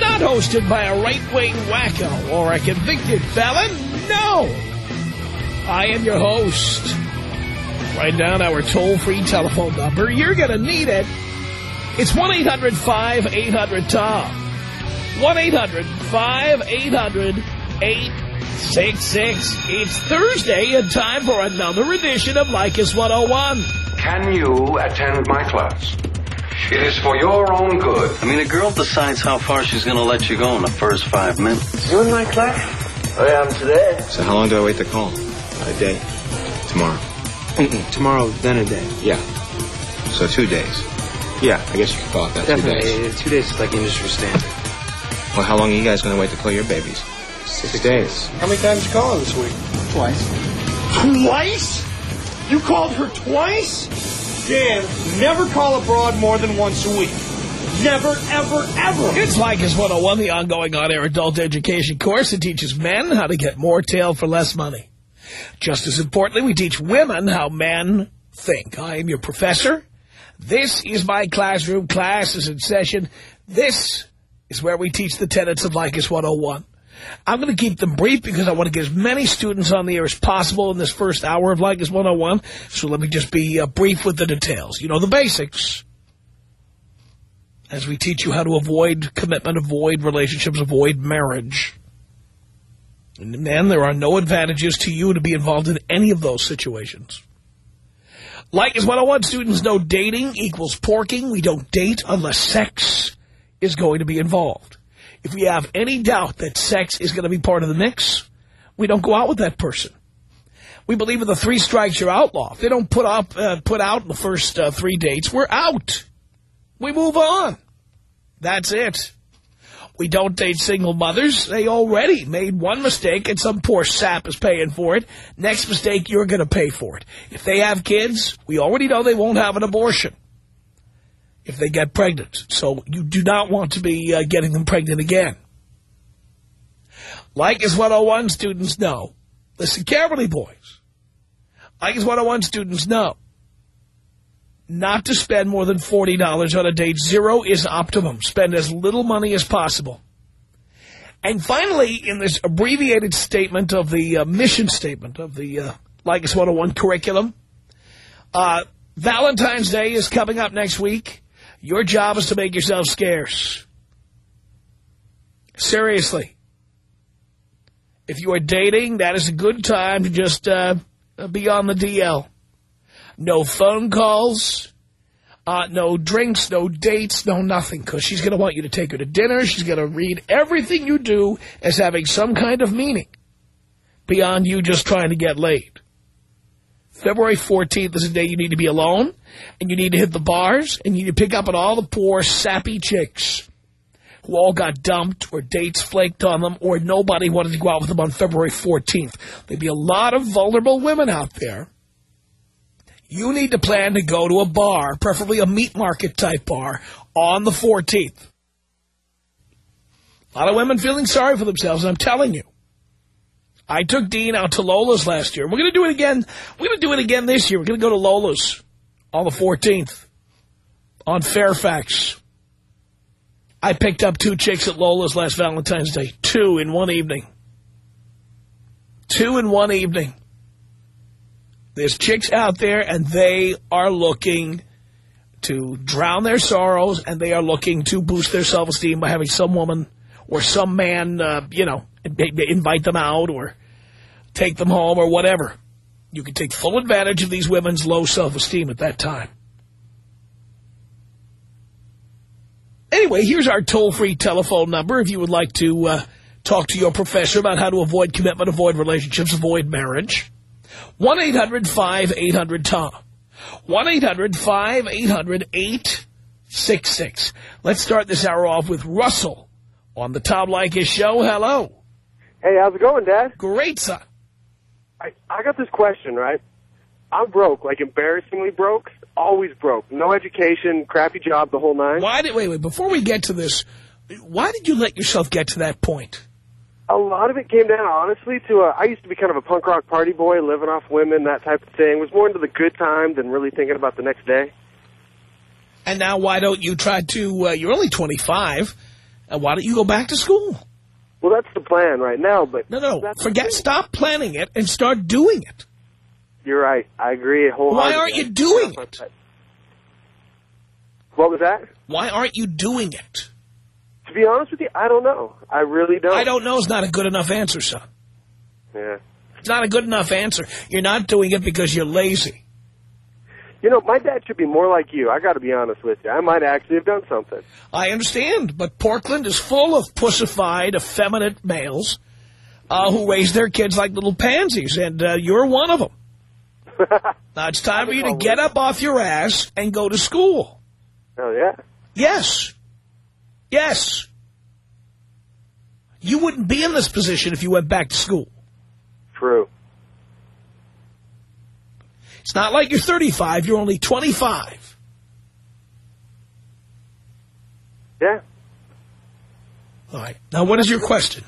not hosted by a right-wing wacko or a convicted felon. No! I am your host. Write down our toll-free telephone number. You're going to need it. It's 1-800-5800-TOM. 1-800-5800-866. It's Thursday and time for another edition of Leykis 101. Can you attend my class? It is for your own good. I mean, a girl decides how far she's going to let you go in the first five minutes. You in my class? Oh, I am today. So how long do I wait to call? A day. Tomorrow. Mm-mm. Tomorrow, then a day. Yeah. So two days. Yeah, I guess you could call it that. Definitely. Two days. Two days is like industry standard. Well, how long are you guys going to wait to call your babies? Six, days. How many times you call her this week? Twice. Twice? You called her twice? Dan, never call abroad more than once a week. Never, ever, ever. It's Leykis 101, the ongoing on-air adult education course that teaches men how to get more tail for less money. Just as importantly, we teach women how men think. I am your professor. This is my classroom. Class is in session. This is where we teach the tenets of Leykis 101. I'm going to keep them brief because I want to get as many students on the air as possible in this first hour of Leykis 101. So let me just be uh, brief with the details. You know, the basics. As we teach you how to avoid commitment, avoid relationships, avoid marriage. And man, there are no advantages to you to be involved in any of those situations. Leykis 101 students know dating equals porking. We don't date unless sex is going to be involved. If we have any doubt that sex is going to be part of the mix, we don't go out with that person. We believe in the three strikes you're outlaw. If they don't put up, uh, put out in the first uh, three dates, we're out. We move on. That's it. We don't date single mothers. They already made one mistake and some poor sap is paying for it. Next mistake, you're going to pay for it. If they have kids, we already know they won't have an abortion if they get pregnant. So you do not want to be uh, getting them pregnant again. Leykis 101 students know. Listen carefully, boys. Leykis 101 students know not to spend more than $40 on a date. Zero is optimum. Spend as little money as possible. And finally, in this abbreviated statement of the uh, mission statement of the uh, Leykis 101 curriculum, uh, Valentine's Day is coming up next week. Your job is to make yourself scarce. Seriously. If you are dating, that is a good time to just uh, be on the DL. No phone calls, uh, no drinks, no dates, no nothing, because she's going to want you to take her to dinner. She's going to read everything you do as having some kind of meaning beyond you just trying to get laid. February 14th is a day you need to be alone, and you need to hit the bars, and you need to pick up on all the poor, sappy chicks who all got dumped or dates flaked on them or nobody wanted to go out with them on February 14th. There'd be a lot of vulnerable women out there. You need to plan to go to a bar, preferably a meat market type bar, on the 14th. A lot of women feeling sorry for themselves, I'm telling you. I took Dean out to Lola's last year. We're going to do it again. We're going to do it again this year. We're going to go to Lola's on the 14th on Fairfax. I picked up two chicks at Lola's last Valentine's Day. Two in one evening. Two in one evening. There's chicks out there, and they are looking to drown their sorrows, and they are looking to boost their self-esteem by having some woman or some man, uh, you know, invite them out or take them home or whatever. You can take full advantage of these women's low self-esteem at that time. Anyway, here's our toll-free telephone number if you would like to uh, talk to your professor about how to avoid commitment, avoid relationships, avoid marriage. 1-800-5800-TOM. 1-800-5800-866. Let's start this hour off with Russell on the Tom Leykis show. Hello. Hey, how's it going, Dad? Great, son. I, I got this question, right? I'm broke, like embarrassingly broke, always broke. No education, crappy job, the whole nine. Why did, wait, wait, before we get to this, why did you let yourself get to that point? A lot of it came down, honestly, to a, I used to be kind of a punk rock party boy, living off women, that type of thing. Was more into the good time than really thinking about the next day. And now why don't you try to, uh, you're only 25, and why don't you go back to school? Well, that's the plan right now, but... No, no, forget, stop planning it and start doing it. You're right. I agree wholeheartedly. Why aren't you doing it? What was that? Why aren't you doing it? To be honest with you, I don't know. I really don't. I don't know is not a good enough answer, son. Yeah. It's not a good enough answer. You're not doing it because you're lazy. You know, my dad should be more like you. I got to be honest with you. I might actually have done something. I understand, but Portland is full of pussified, effeminate males uh, who raise their kids like little pansies, and uh, you're one of them. Now, it's time for you to get up off your ass and go to school. Oh, yeah. Yes. Yes. You wouldn't be in this position if you went back to school. True. It's not like you're 35, you're only 25. Yeah. All right. Now, what is your question?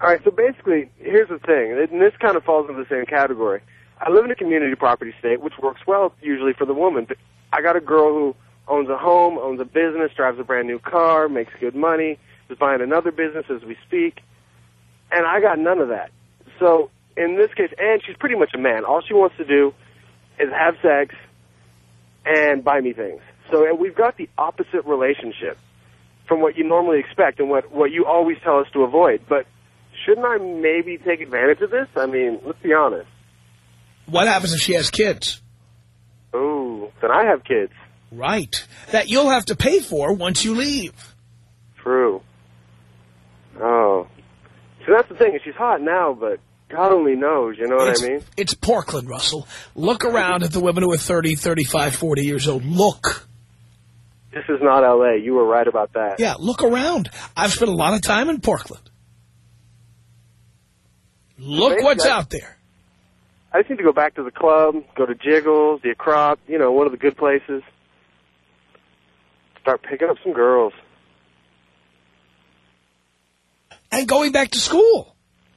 All right, so basically, here's the thing, and this kind of falls into the same category. I live in a community property state, which works well usually for the woman, but I got a girl who owns a home, owns a business, drives a brand new car, makes good money, is buying another business as we speak, and I got none of that. So in this case, and she's pretty much a man. All she wants to do is have sex and buy me things. So and we've got the opposite relationship from what you normally expect and what, what you always tell us to avoid. But shouldn't I maybe take advantage of this? I mean, let's be honest. What happens if she has kids? Oh, then I have kids. Right. That you'll have to pay for once you leave. True. Oh. So that's the thing. She's hot now, but God only knows, you know what it's, I mean? It's Portland, Russell. Look around at the women who are 30, 35, 40 years old. Look. This is not L.A. You were right about that. Yeah, look around. I've spent a lot of time in Portland. Look Maybe what's I- out there. I just need to go back to the club, go to Jiggles, the Acrop, you know, one of the good places. Start picking up some girls. And going back to school.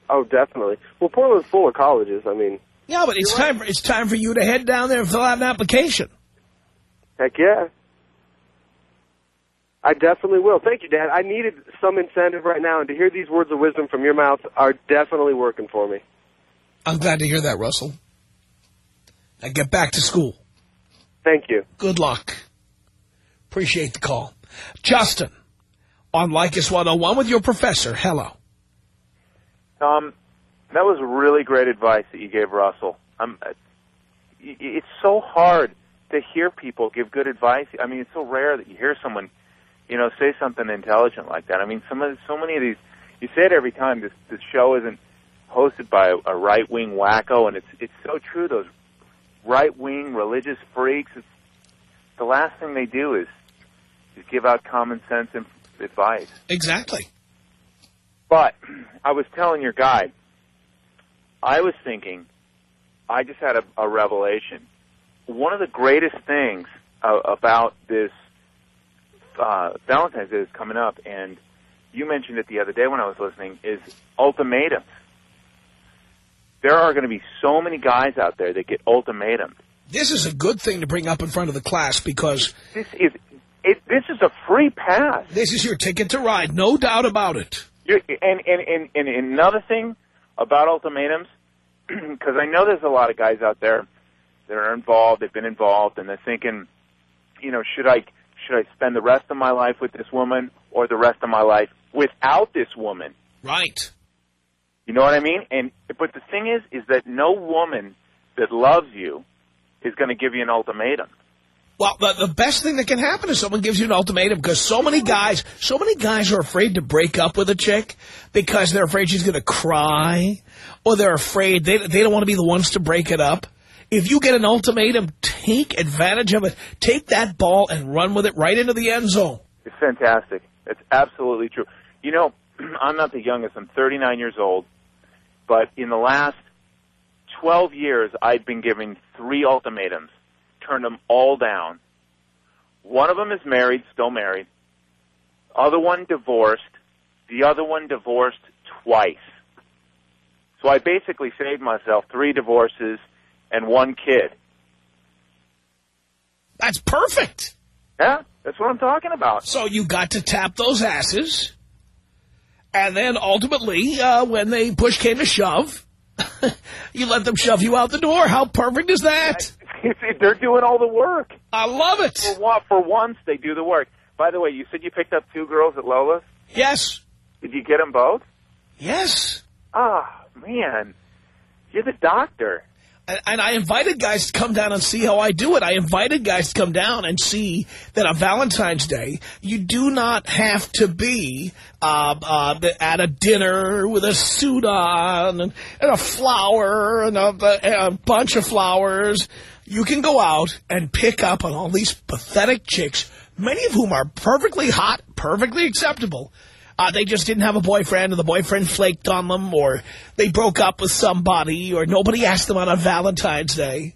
Oh, definitely. Well, Portland's full of colleges. I mean, Yeah, but it's time for it's time for you to head down there and fill out an application. heck yeah. I definitely will. Thank you, Dad. I needed some incentive right now, and to hear these words of wisdom from your mouth are definitely working for me. I'm glad to hear that, Russell. Now get back to school. Thank you. Good luck. Appreciate the call. Justin, on Leykis 101 with your professor. Hello. Tom, that was really great advice that you gave Russell. Um, uh, it's so hard to hear people give good advice. I mean, it's so rare that you hear someone, you know, say something intelligent like that. I mean, some of so many of these, you say it every time. This this show isn't hosted by a, a right wing wacko, and it's it's so true. Those right wing religious freaks. It's the last thing they do is is give out common sense and advice. Exactly. But I was telling your guy, I was thinking, I just had a, a revelation. One of the greatest things uh, about this uh, Valentine's Day is coming up, and you mentioned it the other day when I was listening, is ultimatums. There are going to be so many guys out there that get ultimatums. This is a good thing to bring up in front of the class because This is it. This is a free pass. this is your ticket to ride. No doubt about it. And, and, and, and another thing about ultimatums, because I know there's a lot of guys out there that are involved, they've been involved, and they're thinking, you know, should I should I spend the rest of my life with this woman or the rest of my life without this woman? Right. You know what I mean? And but the thing is, is that no woman that loves you is going to give you an ultimatum. Well, the, the best thing that can happen is someone gives you an ultimatum because so many guys, so many guys are afraid to break up with a chick because they're afraid she's going to cry or they're afraid they, they don't want to be the ones to break it up. If you get an ultimatum, take advantage of it. Take that ball and run with it right into the end zone. It's fantastic. It's absolutely true. You know, I'm not the youngest. I'm 39 years old. But in the last 12 years, I've been given three ultimatums. Turned them all down. One of them is married, still married. Other one divorced. The other one divorced twice. So I basically saved myself three divorces and one kid. That's perfect. Yeah, that's what I'm talking about. So you got to tap those asses. And then ultimately, uh, when they push came to shove, you let them shove you out the door. How perfect is that? They're doing all the work. I love it. For, for once, they do the work. By the way, you said you picked up two girls at Lola's? Yes. Did you get them both? Yes. Ah, man. You're the doctor. And, I invited guys to come down and see how I do it. I invited guys to come down and see that on Valentine's Day, you do not have to be uh, uh, at a dinner with a suit on and, and a flower and a, a bunch of flowers. You can go out and pick up on all these pathetic chicks, many of whom are perfectly hot, perfectly acceptable, uh, they just didn't have a boyfriend, or the boyfriend flaked on them, or they broke up with somebody, or nobody asked them on a Valentine's Day.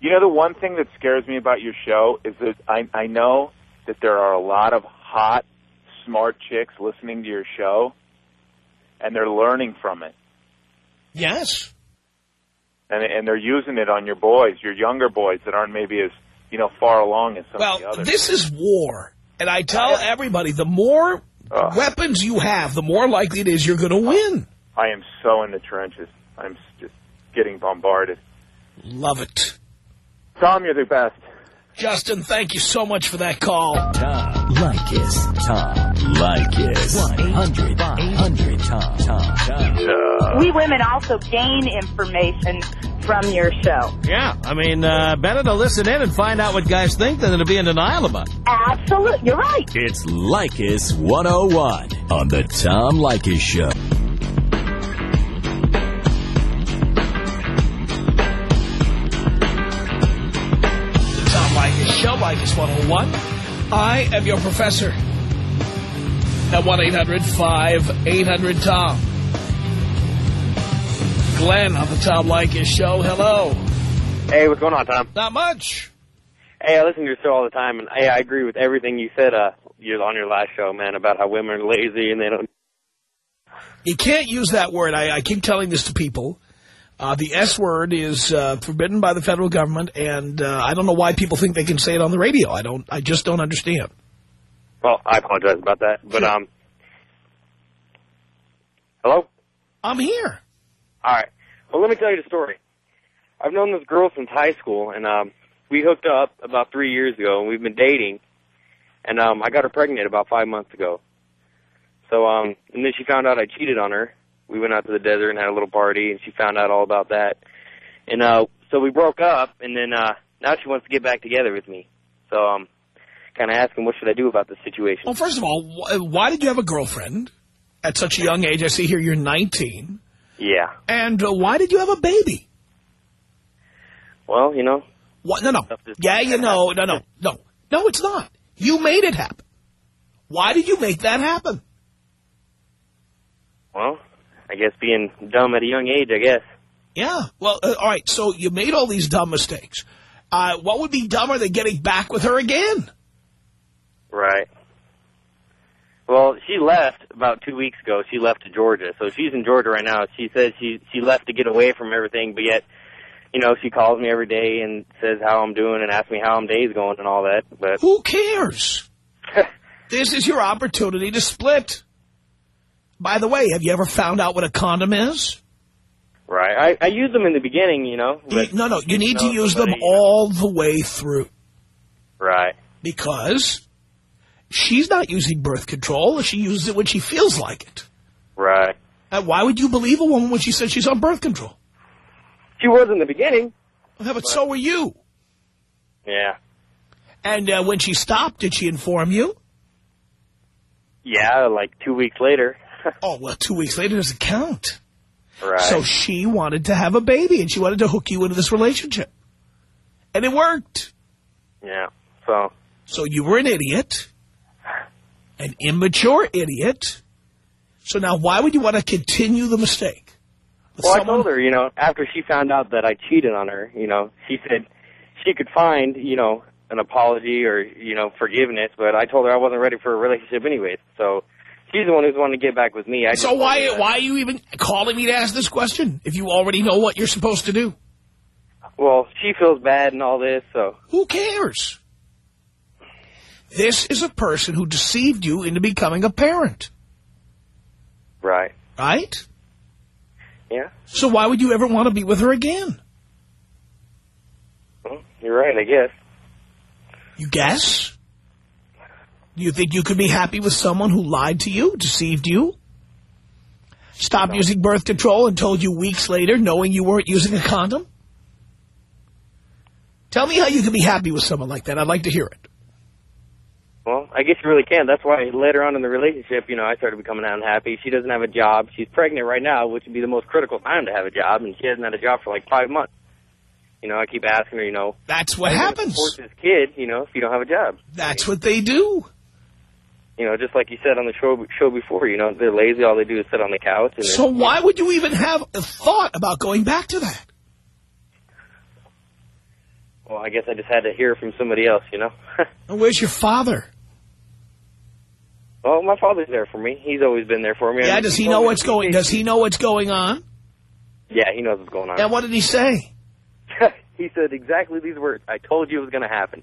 You know, the one thing that scares me about your show is that I, I know that there are a lot of hot, smart chicks listening to your show, and they're learning from it. Yes. And, and they're using it on your boys, your younger boys that aren't maybe as, you know, far along as some well, of the others. this is war. And I tell everybody, the more Ugh. weapons you have, the more likely it is you're going to win. I am so in the trenches. I'm just getting bombarded. Love it. Tom, you're the best. Justin, thank you so much for that call. Tom Leykis. Tom Leykis. 1-800-5800-TOM. Tom. Tom. We women also gain information from your show. Yeah, I mean, uh, better to listen in and find out what guys think than to be in denial about it. Absolutely. You're right. It's Leykis 101 on the Tom Leykis Show. The Tom Leykis Show, Leykis 101. I am your professor at 1-800-5800-TOM. Glenn on the Tom Leykis Show. Hello. Hey, what's going on, Tom? Not much. Hey, I listen to your show all the time, and hey, I agree with everything you said uh, you on your last show, man, about how women are lazy and they don't. You can't use that word. I, I keep telling this to people. Uh, the S word is uh, forbidden by the federal government, and uh, I don't know why people think they can say it on the radio. I don't. I just don't understand. Well, I apologize about that, but um, hello. I'm here. All right. Well, let me tell you the story. I've known this girl since high school, and um, we hooked up about three years ago, and we've been dating. And um, I got her pregnant about five months ago. So, um, and then she found out I cheated on her. We went out to the desert and had a little party, and she found out all about that. And uh, so we broke up, and then uh, now she wants to get back together with me. So I'm um, kind of asking, what should I do about this situation? Well, first of all, wh why did you have a girlfriend at such a young age? I see here you're 19. Yeah. And uh, why did you have a baby? Well, you know. What? No, no. Yeah, you know. No, no, no. No, it's not. You made it happen. Why did you make that happen? Well, I guess being dumb at a young age, I guess. Yeah. Well, uh, all right. So you made all these dumb mistakes. Uh, what would be dumber than getting back with her again? Right. Well, she left about two weeks ago. She left to Georgia, so she's in Georgia right now. She says she she left to get away from everything, but yet, you know, she calls me every day and says how I'm doing and asks me how my day's going and all that. But who cares? this is your opportunity to split. By the way, have you ever found out what a condom is? Right. I, I used them in the beginning, you know. But, no, no. You need to use them all the way through. Right. Because she's not using birth control. She uses it when she feels like it. Right. And why would you believe a woman when she says she's on birth control? She was in the beginning. Yeah, but so were you. Yeah. And uh, when she stopped, did she inform you? Yeah, like two weeks later. oh, well, two weeks later doesn't count. Right. So she wanted to have a baby, and she wanted to hook you into this relationship. And it worked. Yeah. So. So you were an idiot, an immature idiot. So now why would you want to continue the mistake? Well, I told her, you know, after she found out that I cheated on her, you know, she said she could find, you know, an apology or, you know, forgiveness, but I told her I wasn't ready for a relationship anyways. So she's the one who's wanting to get back with me. I So why told her that. why are you even calling me to ask this question if you already know what you're supposed to do? Well, she feels bad and all this, so. Who cares? This is a person who deceived you into becoming a parent, Right. right? Yeah. So why would you ever want to be with her again? Well, you're right, I guess. You guess? Do you think you could be happy with someone who lied to you, deceived you? Stopped using birth control and told you weeks later, knowing you weren't using a condom? Tell me how you can be happy with someone like that. I'd like to hear it. Well, I guess you really can. That's why later on in the relationship, you know, I started becoming unhappy. She doesn't have a job. She's pregnant right now, which would be the most critical time to have a job, and she hasn't had a job for like five months. You know, I keep asking her, you know, That's what how you gonna happens. Support this kid, you know, if you don't have a job. That's what they do. You know, just like you said on the show show before, you know, they're lazy. All they do is sit on the couch. And So why would you even have a thought about going back to that? well, I guess I just had to hear from somebody else. You know. Where's your father? Well, my father's there for me. He's always been there for me. Yeah, does he know what's going? Does he know what's going on? Yeah, he knows what's going on. And what did he say? he said exactly these words. I told you it was going to happen.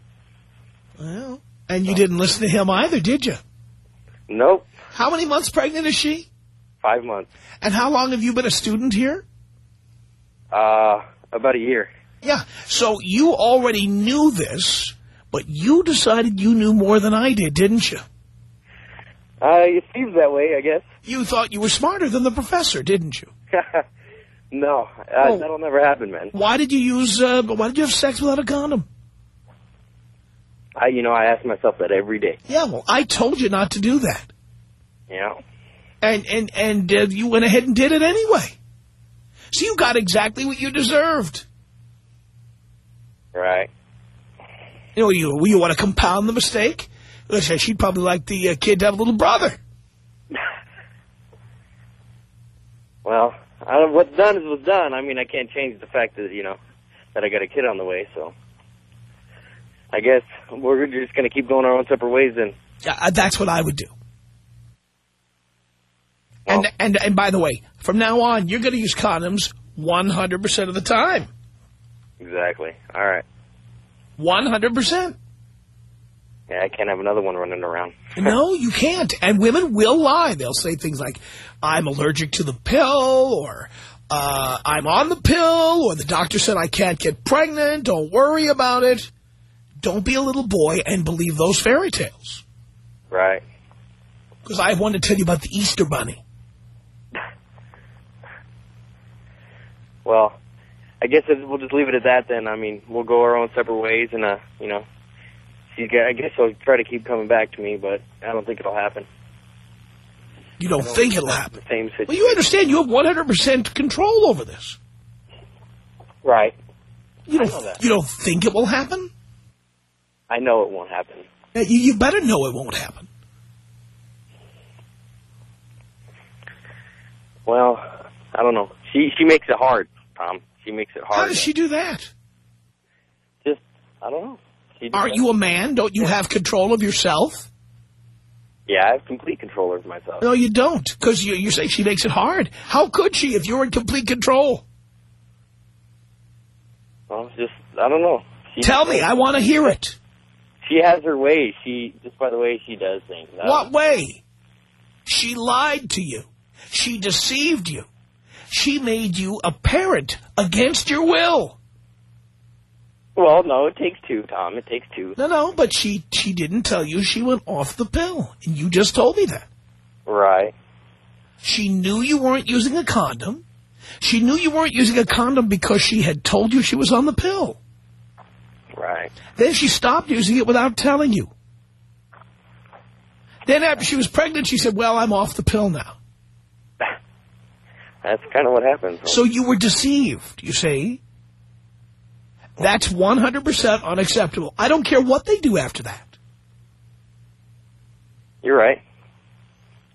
Well, and you didn't listen to him either, did you? Nope. How many months pregnant is she? Five months. And how long have you been a student here? Uh, about a year. Yeah. So you already knew this, but you decided you knew more than I did, didn't you? Uh, it seems that way, I guess. You thought you were smarter than the professor, didn't you? no, uh, Oh. that'll never happen, man. Why did you use, uh, why did you have sex without a condom? I, you know, I ask myself that every day. Yeah, well, I told you not to do that. Yeah. And, and, and uh, you went ahead and did it anyway. So you got exactly what you deserved. Right. You know, you, you want to compound the mistake? Listen, she'd probably like the uh, kid to have a little brother. Well, I, what's done is what's done. I mean, I can't change the fact that you know that I got a kid on the way. So, I guess we're just going to keep going our own separate ways. Then. Yeah, uh, that's what I would do. And, and and by the way, from now on, you're going to use condoms 100% of the time. Exactly. All right. 100%. Yeah, I can't have another one running around. No, you can't. And women will lie. They'll say things like, I'm allergic to the pill, or uh, I'm on the pill, or the doctor said I can't get pregnant. Don't worry about it. Don't be a little boy and believe those fairy tales. Right. Because I have one to tell you about the Easter Bunny. Well, I guess we'll just leave it at that then. I mean, we'll go our own separate ways, and uh, you know, I guess she'll try to keep coming back to me, but I don't think it'll happen. You don't think it'll happen. The same situation. Well, you understand you have 100% control over this. Right. You don't, that. you don't think it will happen? I know it won't happen. You, you better know it won't happen. Well, I don't know. She she makes it hard, Tom. She makes it hard. How does she do that? Just I don't know. Aren't you a man? Don't you have control of yourself? Yeah, I have complete control over myself. No, you don't, because you, you say she makes it hard. How could she if you're in complete control? Well, just I don't know. She, Tell me, I want to hear it. She has her way. She just by the way she does things. I What way? She lied to you. She deceived you. She made you a parent against your will. Well, no, it takes two, Tom. It takes two. No, no, but she, she didn't tell you she went off the pill. And you just told me that. Right. She knew you weren't using a condom. She knew you weren't using a condom because she had told you she was on the pill. Right. Then she stopped using it without telling you. Then after she was pregnant, she said, well, I'm off the pill now. that's kind of what happened. So you were deceived, you see? That's 100% unacceptable. I don't care what they do after that. You're right.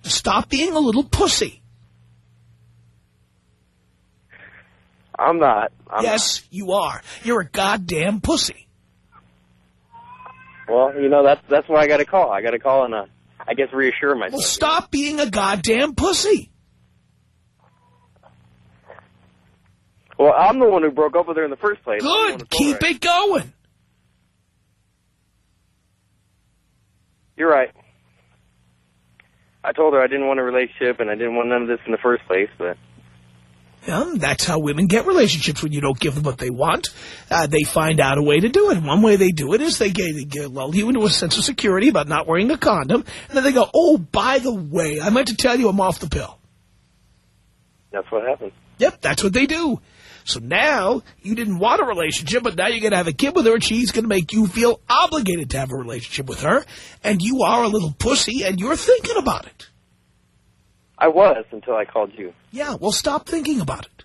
Stop being a little pussy. I'm not. I'm yes, you are. You're a goddamn pussy. Well, you know, that's that's why I got to call. I got to call and, uh, I guess, reassure myself. Well, stop being a goddamn pussy. Well, I'm the one who broke up with her in the first place. I'm the one who Good. Keep it going. You're right. I told her I didn't want a relationship and I didn't want none of this in the first place, but Yeah, that's how women get relationships when you don't give them what they want. Uh, they find out a way to do it. And one way they do it is they, get, they get, lull you into a sense of security about not wearing a condom. And then they go, oh, by the way, I meant to tell you I'm off the pill. that's what happened. Yep, that's what they do. So now you didn't want a relationship, but now you're going to have a kid with her, and she's going to make you feel obligated to have a relationship with her. And you are a little pussy, and you're thinking about it. I was until I called you. Yeah, well, stop thinking about it.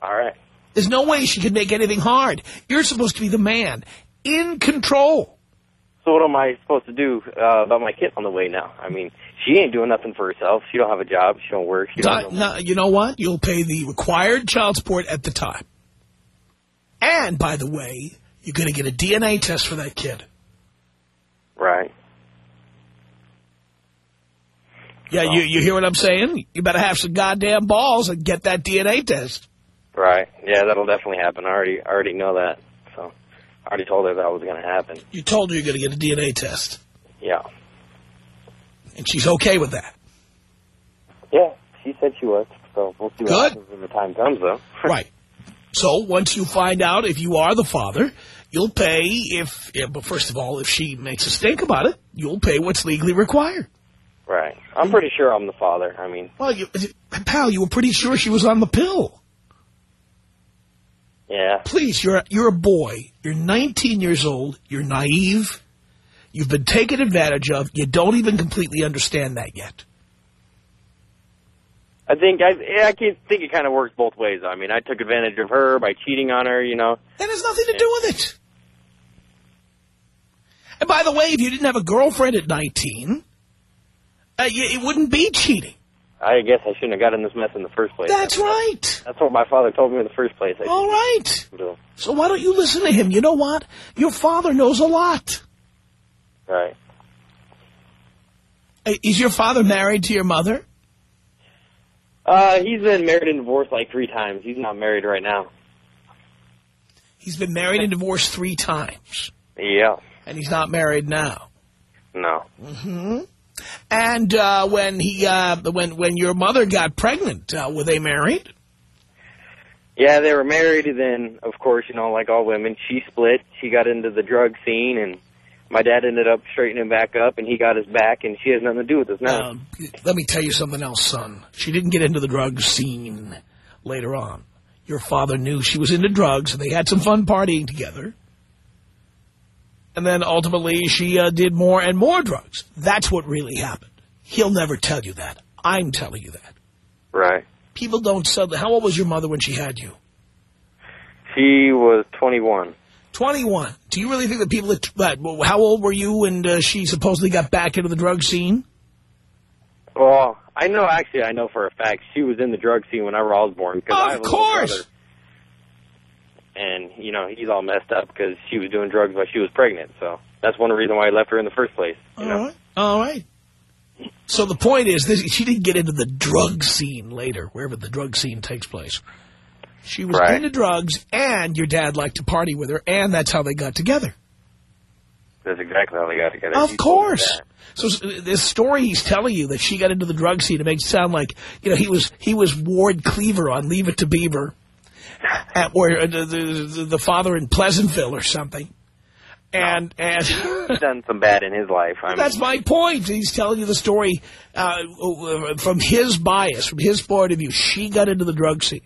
All right. There's no way she can make anything hard. You're supposed to be the man in control. So what am I supposed to do uh, about my kid on the way now? I mean, she ain't doing nothing for herself. She don't have a job. She don't work. She don't. No, no, you know what? You'll pay the required child support at the time. And, by the way, you're going to get a DNA test for that kid. Right. Yeah, you, you hear what I'm saying? You better have some goddamn balls and get that DNA test. Right. Yeah, that'll definitely happen. I already, I already know that. So, I already told her that was going to happen. You told her you're going to get a DNA test. Yeah. And she's okay with that. Yeah, she said she was. So we'll see Good. when the time comes, though. Right. So once you find out if you are the father, you'll pay if, yeah, but first of all, if she makes a stink about it, you'll pay what's legally required. Right. I'm pretty sure I'm the father. I mean, Well, you, pal, you were pretty sure she was on the pill. Yeah. Please, you're, you're a boy. You're 19 years old. You're naive. You've been taken advantage of. You don't even completely understand that yet. I think I, I can think it kind of works both ways. I mean, I took advantage of her by cheating on her. You know. That has nothing to do with it. And by the way, if you didn't have a girlfriend at 19, uh, you, it wouldn't be cheating. I guess I shouldn't have got in this mess in the first place. That's right. That's what my father told me in the first place. I All right. do. So why don't you listen to him? You know what? Your father knows a lot. Right. Uh, Is your father married to your mother? Uh, he's been married and divorced like three times. He's not married right now. He's been married and divorced three times. Yeah. And he's not married now. No. hmm And uh, when he, uh, when when your mother got pregnant, uh, were they married? Yeah, they were married, and then, of course, you know, like all women, she split. She got into the drug scene, and my dad ended up straightening back up, and he got his back, and she has nothing to do with this now. Um, let me tell you something else, son. She didn't get into the drug scene later on. Your father knew she was into drugs, and they had some fun partying together. And then ultimately she uh, did more and more drugs. That's what really happened. He'll never tell you that. I'm telling you that. Right. People don't suddenly... How old was your mother when she had you? She was 21. 21. Do you really think that people... That, but, how old were you when uh, she supposedly got back into the drug scene? Well, I know, actually, I know for a fact she was in the drug scene whenever I was born. Cause I Of have course. And, you know, he's all messed up because she was doing drugs while she was pregnant. So that's one reason why I left her in the first place. You All know? right. All right. So the point is, this, she didn't get into the drug scene later, wherever the drug scene takes place. She was Right. into drugs, and your dad liked to party with her, and that's how they got together. That's exactly how they got together. Of He course. So this story he's telling you that she got into the drug scene, it makes it sound like, you know, he was he was Ward Cleaver on Leave It to Beaver, at where uh, the, the, the father in Pleasantville or something. And, and He's done some bad in his life. I mean, That's my point. He's telling you the story uh, from his bias, from his point of view. She got into the drug scene.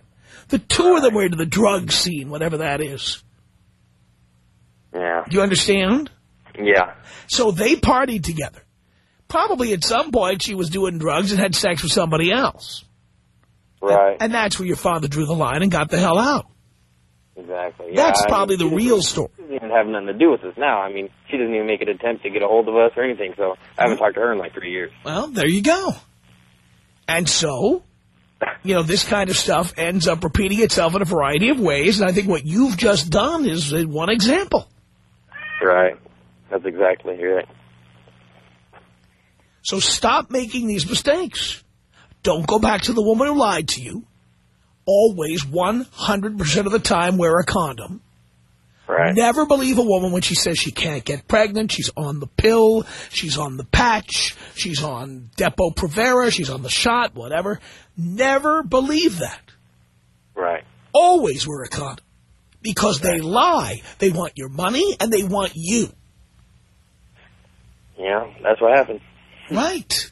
The two of them were into the drug scene, whatever that is. Yeah. Do you understand? Yeah. So they partied together. Probably at some point she was doing drugs and had sex with somebody else. Right. And that's where your father drew the line and got the hell out. Exactly. Yeah, That's I probably mean, the real story. She doesn't even have nothing to do with us now. I mean, she doesn't even make an attempt to get a hold of us or anything. So I haven't talked to her in like three years. Well, there you go. And so, you know, this kind of stuff ends up repeating itself in a variety of ways. And I think what you've just done is one example. Right. That's exactly right. So stop making these mistakes. Don't go back to the woman who lied to you. Always 100% of the time wear a condom. Right. Never believe a woman when she says she can't get pregnant. She's on the pill. She's on the patch. She's on Depo-Provera. She's on the shot, whatever. Never believe that. Right. Always wear a condom. Because they lie. They want your money and they want you. Yeah, that's what happened. Right.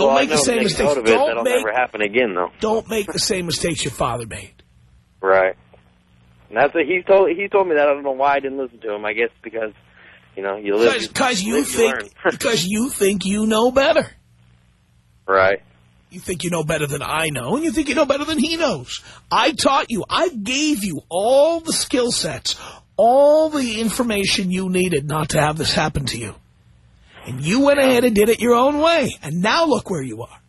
Don't well, make the same mistakes. note of it, Don't that'll make, never happen again, though. don't make the same mistakes your father made. Right. And that's what he told. He told me that. I don't know why I didn't listen to him. I guess because, you know, you live. Because you live, think learn. because you think you know better. right. You think you know better than I know, and you think you know better than he knows. I taught you. I gave you all the skill sets, all the information you needed not to have this happen to you. And you went ahead and did it your own way. And now look where you are.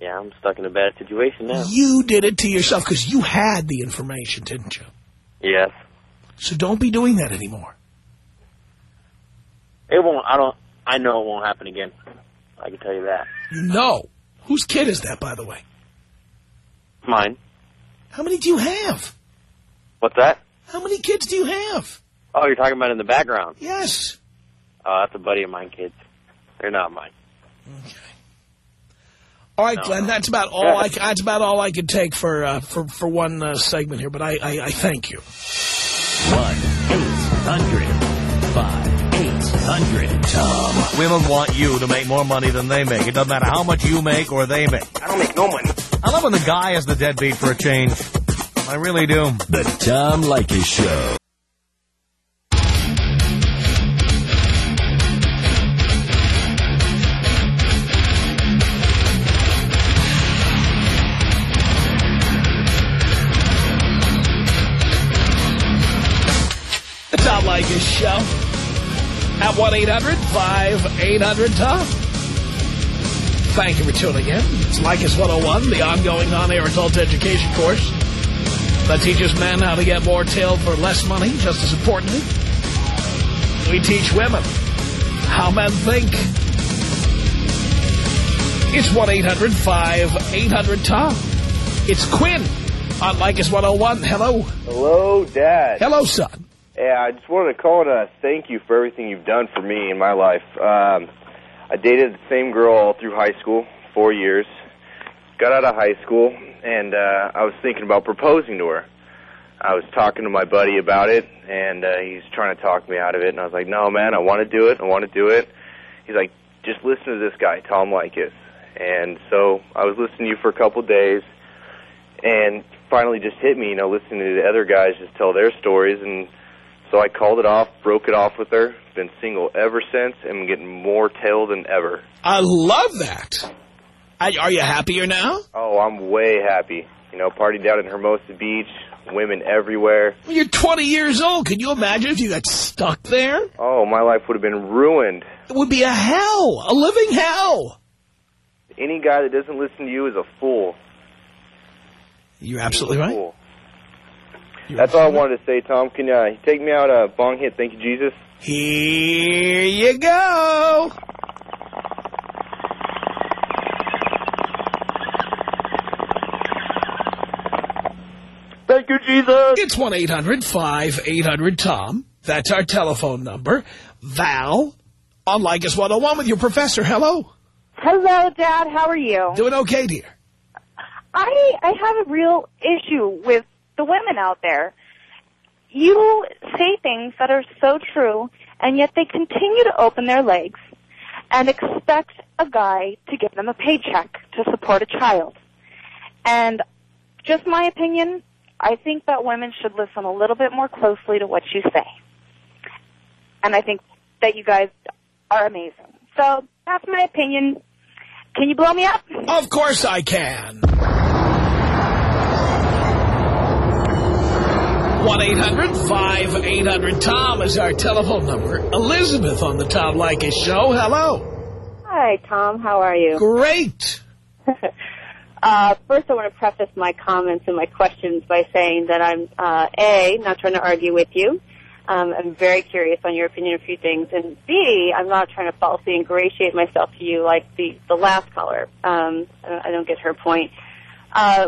Yeah, I'm stuck in a bad situation now. You did it to yourself because you had the information, didn't you? Yes. So don't be doing that anymore. It won't. I don't. I know it won't happen again. I can tell you that. You know. Whose kid is that, by the way? Mine. How many do you have? What's that? How many kids do you have? Oh, you're talking about in the background. Yes. Oh, that's a buddy of mine, kids. They're not mine. Okay. All right, No, Glenn. no. That's about all. I, that's about all I can take for uh, for for one uh, segment here. But I, I I thank you. one eight hundred five eight hundred Tom. Women want you to make more money than they make. It doesn't matter how much you make or they make. I don't make no money. I love when the guy is the deadbeat for a change. I really do. The Tom Leykis Show. Leykis Show at 1-800-5800-TOM. Thank you for tuning in. It's Leykis 101, the ongoing on-air adult education course that teaches men how to get more tail for less money. Just as importantly, we teach women how men think. It's 1-800-5800-TOM. It's Quinn on Leykis 101. Hello. Hello, Dad. Hello, son. Yeah, I just wanted to call and uh, thank you for everything you've done for me in my life. Um, I dated the same girl all through high school, four years. Got out of high school, and uh, I was thinking about proposing to her. I was talking to my buddy about it, and uh, he's trying to talk me out of it. And I was like, "No, man, I want to do it. I want to do it." He's like, "Just listen to this guy, Tom Leykis." And so I was listening to you for a couple days, and finally just hit me, you know, listening to the other guys just tell their stories, and so I called it off, broke it off with her. Been single ever since, and I'm getting more tail than ever. I love that. I, are you happier now? Oh, I'm way happy. You know, party down in Hermosa Beach, women everywhere. Well, You're 20 years old. Can you imagine if you got stuck there? Oh, my life would have been ruined. It would be a hell, a living hell. Any guy that doesn't listen to you is a fool. You're absolutely right. fool. That's all I wanted to say, Tom. Can uh, you take me out a bong hit? Thank you, Jesus. Here you go. Thank you, Jesus. It's 1-800-5800-TOM. That's our telephone number. Val on Leykis 101 with your professor. Hello. Hello, Dad. How are you? Doing okay, dear. I I have a real issue with the women out there. You say things that are so true, and yet they continue to open their legs and expect a guy to give them a paycheck to support a child. And just my opinion, I think that women should listen a little bit more closely to what you say. And I think that you guys are amazing. So that's my opinion. Can you blow me up? Of course I can. 1-800-5800-TOM is our telephone number. Elizabeth on the Tom Leykis show. Hello. Hi, Tom. How are you? Great. uh, first, I want to preface my comments and my questions by saying that I'm, uh, A, not trying to argue with you. Um, I'm very curious on your opinion of a few things. And B, I'm not trying to falsely ingratiate myself to you like the, the last caller. Um, I don't get her point. Uh,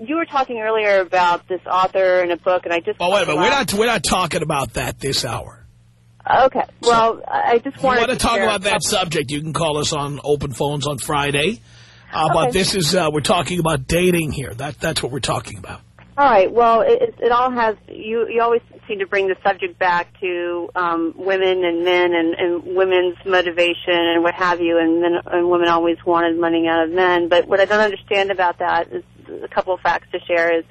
you were talking earlier about this author and a book, and I just... Oh, wait a minute. We're not, we're not talking about that this hour. Okay. Well, I just wanted want to talk about that subject, you can call us on open phones on Friday. Uh, But this is, uh, we're talking about dating here. That That's what we're talking about. All right. Well, it, it- it all has. You you always seem to bring the subject back to um, women and men and, and women's motivation and what have you. And men and women always wanted money out of men. But what I don't understand about that is a couple of facts to share is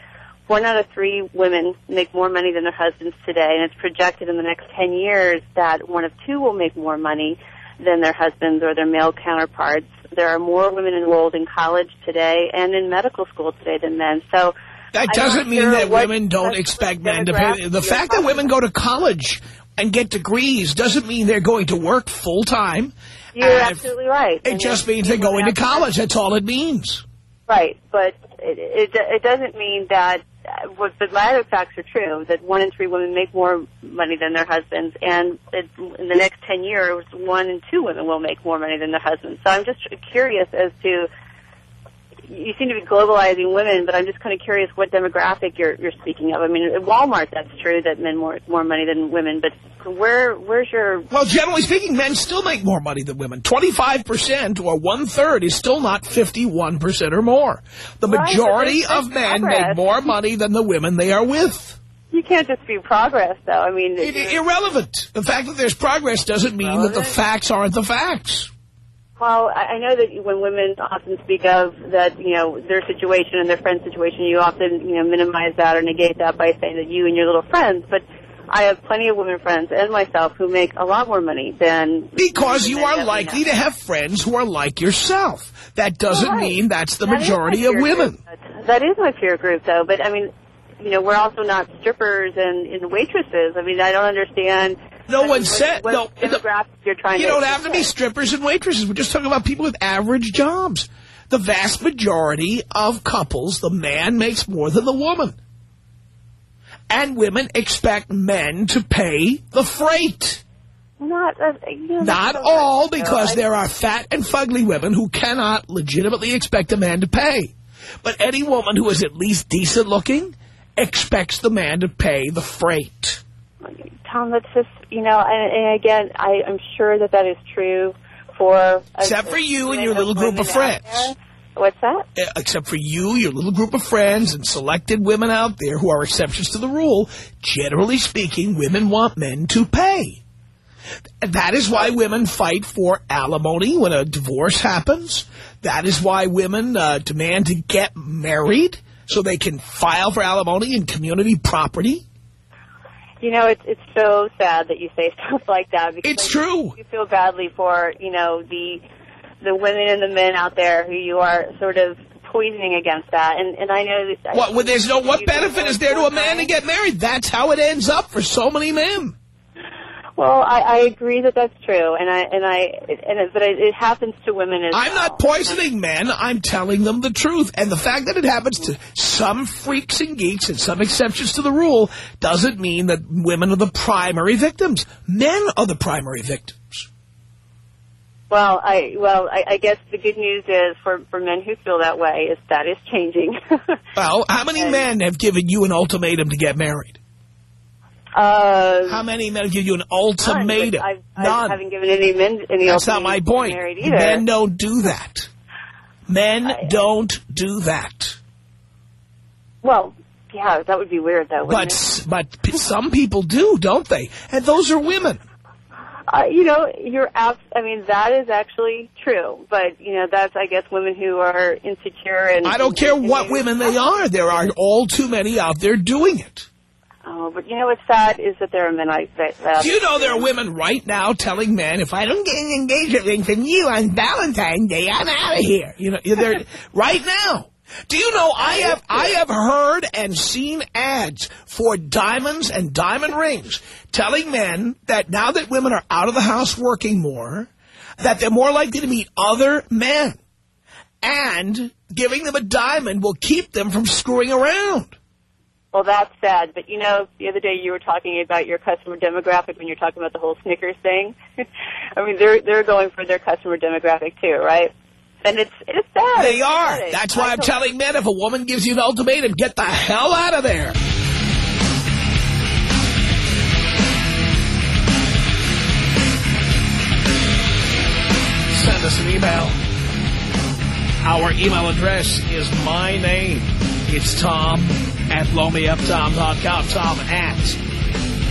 one out of three women make more money than their husbands today, and it's projected in the next ten years that one of two will make more money than their husbands or their male counterparts. There are more women enrolled in college today and in medical school today than men. So That doesn't mean sure that women don't expect men to pay. The fact that women go to college and get degrees doesn't mean they're going to work full time. You're absolutely right. It And just means they're going to college. That's all it means. Right, but it, it, it doesn't mean that what the latter facts are true, that one in three women make more money than their husbands, and it, in the next 10 years, one in two women will make more money than their husbands. So I'm just curious as to, you seem to be globalizing women, but I'm just kind of curious what demographic you're, you're speaking of. I mean, at Walmart, that's true that men more more money than women, but where where's your Well, generally speaking, men still make more money than women. 25% or one-third is still not 51% or more. The Right, majority of men progress. make more money than the women they are with. You can't just be progress, though. I mean, It, irrelevant. The fact that there's progress doesn't mean that the facts aren't the facts. Well, I I know that when women often speak of that, you know, their situation and their friend's situation, you often, you know, minimize that or negate that by saying that you and your little friends. But I have plenty of women friends and myself who make a lot more money than Because you are likely have. to have friends who are like yourself. That doesn't Right. mean that's the That majority of women. group. That is my peer group, though. But I mean, you know, we're also not strippers and, and waitresses. I mean, I don't understand. No one said- what no, demographic you're trying You to. don't have to be strippers and waitresses. We're just talking about people with average jobs. The vast majority of couples, the man makes more than the woman. And women expect men to pay the freight. Not, uh, you know, Not all, because there are fat and fugly women who cannot legitimately expect a man to pay. But any woman who is at least decent looking expects the man to pay the freight. Tom, that's just, you know, and, and again, I, I'm sure that that is true for... Except for you and your little group of friends. What's that? Uh, Except for you, your little group of friends, and selected women out there who are exceptions to the rule. Generally speaking, women want men to pay. That is why women fight for alimony when a divorce happens. That is why women uh, demand to get married so they can file for alimony and community property. You know, it's it's so sad that you say stuff like that because It's I- true. You feel badly for you know the the women and the men out there who you are sort of poisoning against that, and and I know that. What, well, there's no, what benefit is there to a man to get married? That's how it ends up for so many men. Well, I, I agree that that's true, and I and I and it, but it, it happens to women as I'm well. not poisoning men. I'm telling them the truth. And the fact that it happens to some freaks and geeks and some exceptions to the rule doesn't mean that women are the primary victims. Men are the primary victims. Well, I well, I, I guess the good news is for for men who feel that way is that is changing. Well, how many men have given you an ultimatum to get married? Uh, How many men give you an none, but ultimatum? I, I haven't given any men any That's not my point. Men don't do that. Men don't do that. Well, yeah, that would be weird though. wouldn't it? But but some people do, don't they? And those are women. Uh, you know, you're abs- I mean, that is actually true. But you know, that's I guess women who are insecure and I don't care what women they are. There are all too many out there doing it. Oh, but you know what's sad is that there are men like that. that Do you know there are women right now telling men, if I don't get an engagement ring from you on Valentine's Day, I'm out of here. You know, they're right now. Do you know I have I have heard and seen ads for diamonds and diamond rings telling men that now that women are out of the house working more, that they're more likely to meet other men. And giving them a diamond will keep them from screwing around. Well, that's sad. But you know, the other day you were talking about your customer demographic when you're talking about the whole Snickers thing. I mean, they're they're going for their customer demographic too, right? And it's it's sad. They are. pathetic. That's why I'm telling men, if a woman gives you an ultimatum, get the hell out of there. Send us an email. Our email address is my name. It's Tom at blowmeuptom.com. Tom at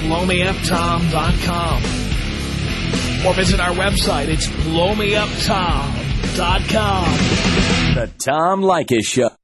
blowmeuptom.com. Or visit our website. It's blowmeuptom.com. The Tom Leykis Show.